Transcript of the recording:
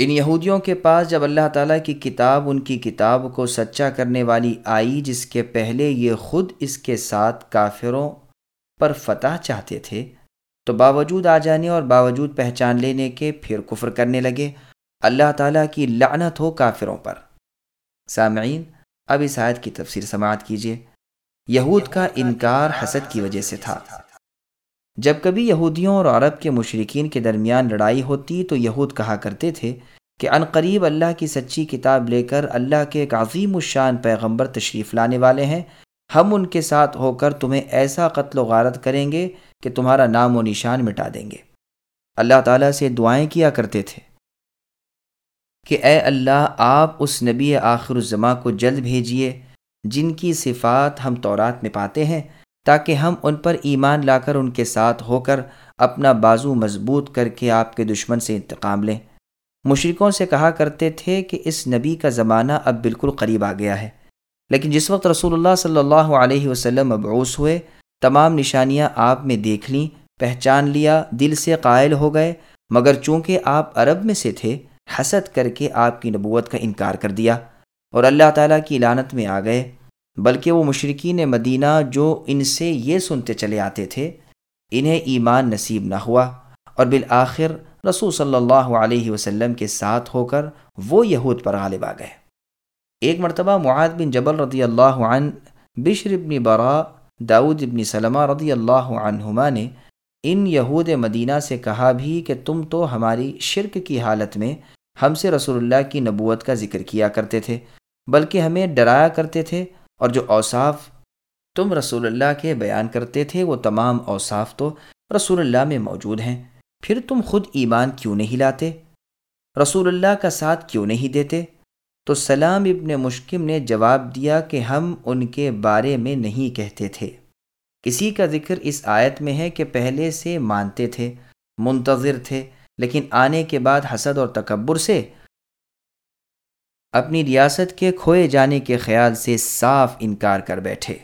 ان یہودیوں کے پاس جب اللہ تعالیٰ کی کتاب، ان کی کتاب کو سچا کرنے والی آئی، جس کے پہلے یہ خود اس کے ساتھ کافروں پر فتح چاہتے تھے، تو باوجود آ جانے اور باوجود پہچان لینے کے پھر کفر کرنے لگے۔ اللہ تعالیٰ کی لعنت ہو کافروں پر۔ سامعین، اب اس آیت کی تفسیر سماعت کیجیے۔ یہود کا انکار حسد کی وجہ سے تھا۔ جب کبھی یہودیوں اور عرب کے مشرقین کے درمیان لڑائی ہوتی تو یہود کہا کرتے تھے کہ قریب اللہ کی سچی کتاب لے کر اللہ کے ایک عظیم الشان پیغمبر تشریف لانے والے ہیں۔ ہم ان کے ساتھ ہو کر تمہیں ایسا قتل و غارت کریں گے کہ تمہارا نام و نشان مٹا دیں گے۔ اللہ تعالیٰ سے دعائیں کیا کرتے تھے کہ اے اللہ، آپ اس نبی آخر الزماں کو جلد بھیجیے جن کی صفات ہم تورات میں پاتے ہیں۔ تاکہ ہم ان پر ایمان لا کر ان کے ساتھ ہو کر اپنا بازو مضبوط کر کے آپ کے دشمن سے انتقام لیں۔ مشرقوں سے کہا کرتے تھے کہ اس نبی کا زمانہ اب بالکل قریب آ گیا ہے۔ لیکن جس وقت رسول اللہ صلی اللہ علیہ وسلم مبعوث ہوئے، تمام نشانیاں آپ میں دیکھ لیں، پہچان لیا، دل سے قائل ہو گئے۔ مگر چونکہ آپ عرب میں سے تھے، حسد کر کے آپ کی نبوت کا انکار کر دیا اور اللہ تعالیٰ کی لانت میں آ گئے۔ بلکہ وہ مشرقین مدینہ جو ان سے یہ سنتے چلے آتے تھے، انہیں ایمان نصیب نہ ہوا اور بالآخر رسول صلی اللہ علیہ وسلم کے ساتھ ہو کر وہ یہود پر غالب آ گئے۔ ایک مرتبہ معاد بن جبل رضی اللہ عنہ، بشر ابن برا داود ابن سلمہ رضی اللہ عنہما نے ان یہود مدینہ سے کہا بھی کہ تم تو ہماری شرک کی حالت میں ہم سے رسول اللہ کی نبوت کا ذکر کیا کرتے تھے، بلکہ ہمیں ڈرایا کرتے تھے اور جو اوصاف تم رسول اللہ کے بیان کرتے تھے، وہ تمام اوصاف تو رسول اللہ میں موجود ہیں۔ پھر تم خود ایمان کیوں نہیں لاتے؟ رسول اللہ کا ساتھ کیوں نہیں دیتے؟ تو سلام ابن مشکم نے جواب دیا کہ ہم ان کے بارے میں نہیں کہتے تھے۔ کسی کا ذکر اس آیت میں ہے کہ پہلے سے مانتے تھے، منتظر تھے، لیکن آنے کے بعد حسد اور تکبر سے اپنی ریاست کے کھوئے جانے کے خیال سے صاف انکار کر بیٹھے۔